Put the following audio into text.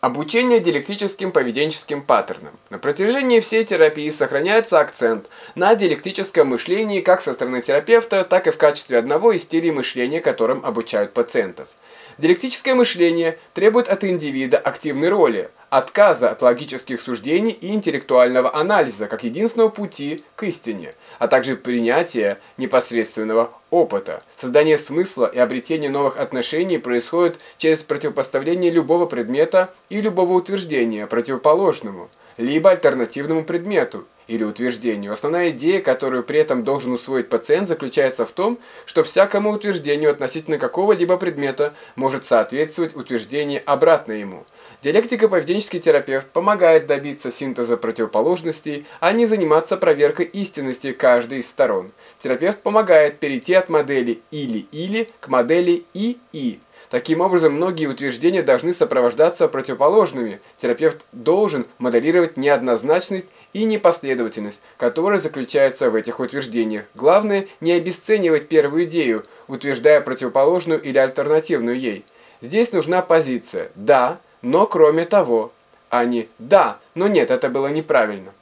Обучение диалектическим поведенческим паттернам. На протяжении всей терапии сохраняется акцент на диалектическом мышлении как со стороны терапевта, так и в качестве одного из стилей мышления, которым обучают пациентов. Диалектическое мышление требует от индивида активной роли, отказа от логических суждений и интеллектуального анализа как единственного пути к истине, а также принятия непосредственного опыта. Создание смысла и обретение новых отношений происходит через противопоставление любого предмета и любого утверждения противоположному, либо альтернативному предмету, или утверждению. Основная идея, которую при этом должен усвоить пациент, заключается в том, что всякому утверждению относительно какого-либо предмета может соответствовать утверждение обратно ему. Диалектико-поведенческий терапевт помогает добиться синтеза противоположностей, а не заниматься проверкой истинности каждой из сторон. Терапевт помогает перейти от модели «или-или» к модели «и-и». Таким образом, многие утверждения должны сопровождаться противоположными. Терапевт должен моделировать неоднозначность и непоследовательность, которая заключается в этих утверждениях. Главное, не обесценивать первую идею, утверждая противоположную или альтернативную ей. Здесь нужна позиция «да», но кроме того, а не «да, но нет, это было неправильно».